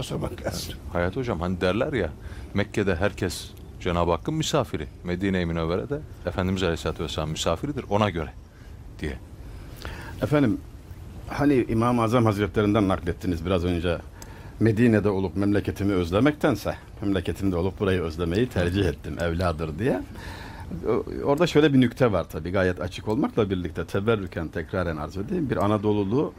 sormak lazım. Hayat hocam hani derler ya Mekke'de herkes Cenab-ı Hakk'ın misafiri. Medine-i Münevvere'de Efendimiz Aleyhisselatü Vesselam misafiridir ona göre diye. Efendim hani İmam-ı Azam Hazretlerinden naklettiniz biraz önce. Medine'de olup memleketimi özlemektense memleketimde olup burayı özlemeyi tercih ettim evladır diye. Orada şöyle bir nükte var tabii gayet açık olmakla birlikte teberrüken tekraren arz edeyim. Bir Anadolu'lu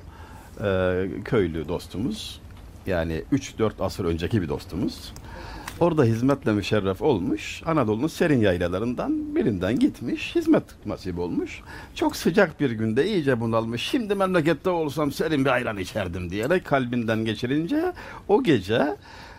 e, köylü dostumuz yani 3-4 asır önceki bir dostumuz. Orada hizmetle müşerref olmuş. Anadolu'nun serin yaylalarından birinden gitmiş. Hizmet nasip olmuş. Çok sıcak bir günde iyice bunalmış. Şimdi memlekette olsam serin bir ayran içerdim diyerek kalbinden geçirince o gece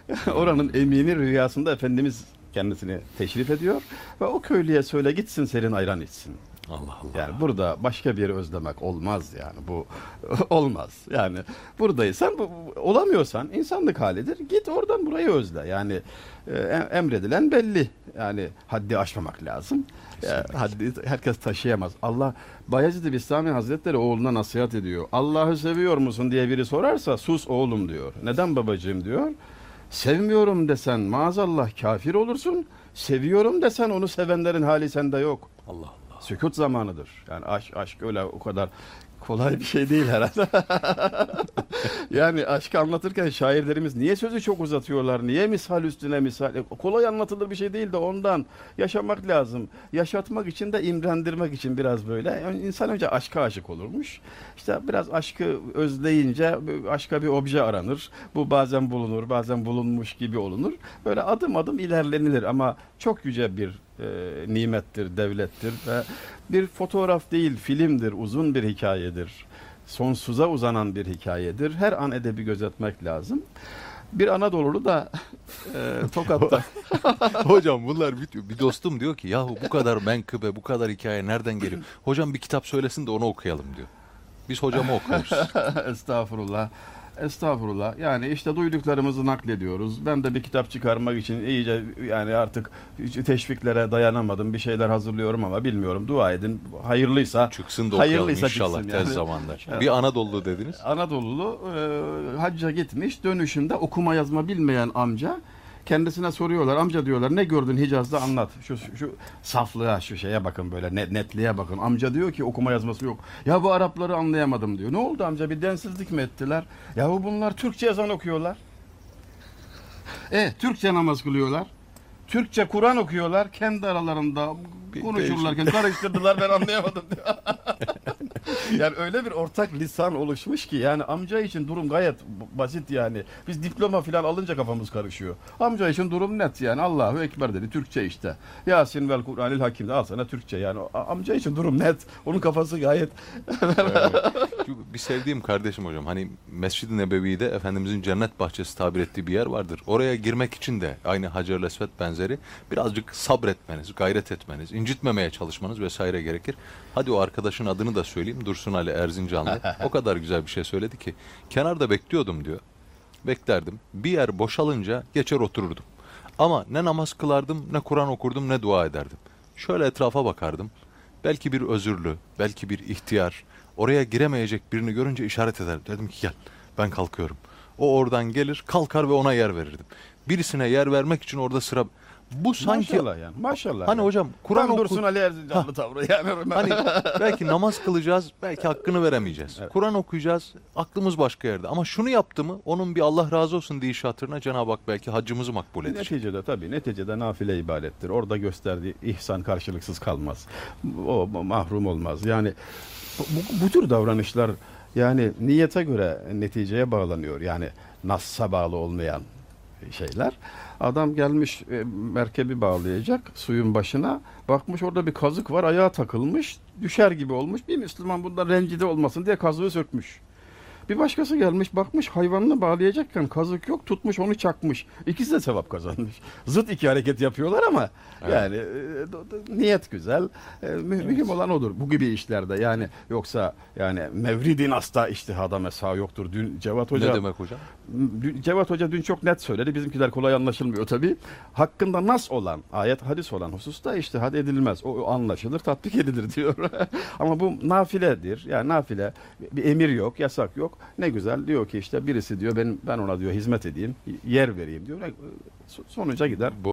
oranın emini rüyasında Efendimiz kendisini teşrif ediyor ve o köylüye söyle gitsin serin ayran içsin. Allah Allah. Yani burada başka bir yeri özlemek olmaz yani bu olmaz. Yani buradaysan bu, olamıyorsan insanlık halidir. Git oradan burayı özle. Yani e, em- emredilen belli. Yani haddi aşmamak lazım. E, haddi herkes taşıyamaz. Allah Bayezid Bistami Hazretleri oğluna nasihat ediyor. Allah'ı seviyor musun diye biri sorarsa sus oğlum diyor. Neden babacığım diyor. Sevmiyorum desen maazallah kafir olursun. Seviyorum desen onu sevenlerin hali sende yok. Allah Allah. Sükut zamanıdır. Yani aşk, aşk öyle o kadar kolay bir şey değil herhalde. yani aşkı anlatırken şairlerimiz niye sözü çok uzatıyorlar? Niye misal üstüne misal? E, kolay anlatılır bir şey değil de ondan. Yaşamak lazım. Yaşatmak için de imrendirmek için biraz böyle. Yani insan önce aşka aşık olurmuş. İşte biraz aşkı özleyince aşka bir obje aranır. Bu bazen bulunur, bazen bulunmuş gibi olunur. Böyle adım adım ilerlenilir ama çok yüce bir e, nimettir, devlettir ve bir fotoğraf değil, filmdir, uzun bir hikayedir. Sonsuza uzanan bir hikayedir. Her an edebi gözetmek lazım. Bir Anadolu'lu da e, Tokat'ta Hocam bunlar bitiyor. Bir dostum diyor ki yahu bu kadar menkıbe, bu kadar hikaye nereden geliyor? Hocam bir kitap söylesin de onu okuyalım diyor. Biz hocamı okuyoruz. Estağfurullah. Estağfurullah. Yani işte duyduklarımızı naklediyoruz. Ben de bir kitap çıkarmak için iyice yani artık teşviklere dayanamadım. Bir şeyler hazırlıyorum ama bilmiyorum. Dua edin. Hayırlıysa Çıksın da Hayırlıysa inşallah tez yani. zamanda. Evet. Bir Anadolu dediniz. Anadolu'lu e, hacca gitmiş. Dönüşünde okuma yazma bilmeyen amca kendisine soruyorlar. Amca diyorlar ne gördün Hicaz'da anlat. Şu, şu, saflığa şu şeye bakın böyle net, netliğe bakın. Amca diyor ki okuma yazması yok. Ya bu Arapları anlayamadım diyor. Ne oldu amca bir densizlik mi ettiler? Yahu bunlar Türkçe ezan okuyorlar. E Türkçe namaz kılıyorlar. Türkçe Kur'an okuyorlar. Kendi aralarında konuşurlarken karıştırdılar ben anlayamadım diyor. yani öyle bir ortak lisan oluşmuş ki yani amca için durum gayet basit yani. Biz diploma falan alınca kafamız karışıyor. Amca için durum net yani Allahu Ekber dedi Türkçe işte. Yasin vel Kur'anil Hakim de al sana Türkçe yani. Amca için durum net. Onun kafası gayet bir sevdiğim kardeşim hocam hani Mescid-i Nebevi'de Efendimizin cennet bahçesi tabir ettiği bir yer vardır. Oraya girmek için de aynı Hacer Lesvet benzeri birazcık sabretmeniz, gayret etmeniz, incitmemeye çalışmanız vesaire gerekir. Hadi o arkadaşın adını da söyleyeyim. Dursun Ali Erzincanlı. O kadar güzel bir şey söyledi ki. Kenarda bekliyordum diyor. Beklerdim. Bir yer boşalınca geçer otururdum. Ama ne namaz kılardım, ne Kur'an okurdum, ne dua ederdim. Şöyle etrafa bakardım. Belki bir özürlü, belki bir ihtiyar, oraya giremeyecek birini görünce işaret ederdim. Dedim ki gel, ben kalkıyorum. O oradan gelir, kalkar ve ona yer verirdim. Birisine yer vermek için orada sıra... Bu sanki... maşallah yani. Maşallah. Hani yani. hocam Kur'an oku... Dursun Ali Erzincanlı tavrı yani. Hani belki namaz kılacağız, belki hakkını veremeyeceğiz. Kur'an okuyacağız, aklımız başka yerde. Ama şunu yaptı mı, onun bir Allah razı olsun deyişi hatırına Cenab-ı Hak belki haccımızı makbul edecek. Neticede tabii neticede nafile ibadettir. Orada gösterdiği ihsan karşılıksız kalmaz. O mahrum olmaz. Yani bu, bu, bu tür davranışlar yani niyete göre neticeye bağlanıyor. Yani nassa bağlı olmayan şeyler. Adam gelmiş e, merkebi bağlayacak suyun başına. Bakmış orada bir kazık var ayağa takılmış. Düşer gibi olmuş. Bir Müslüman bundan rencide olmasın diye kazığı sökmüş. Bir başkası gelmiş bakmış hayvanını bağlayacakken kazık yok tutmuş onu çakmış. İkisi de sevap kazanmış. Zıt iki hareket yapıyorlar ama yani e, niyet güzel. E, mü- Mühim olan odur bu gibi işlerde. Yani yoksa yani Mevridin hasta iştihada mesa yoktur. Dün Cevat Hoca Ne demek hocam? Dün- Cevat Hoca dün çok net söyledi. Bizimkiler kolay anlaşılmıyor tabii. Hakkında nas olan, ayet hadis olan hususta iştihad edilmez. O, o anlaşılır, tatbik edilir diyor. Ama bu nafiledir. Yani nafile bir emir yok, yasak yok. Ne güzel diyor ki işte birisi diyor ben ben ona diyor hizmet edeyim, yer vereyim diyor. E, so- Sonuca gider. Bu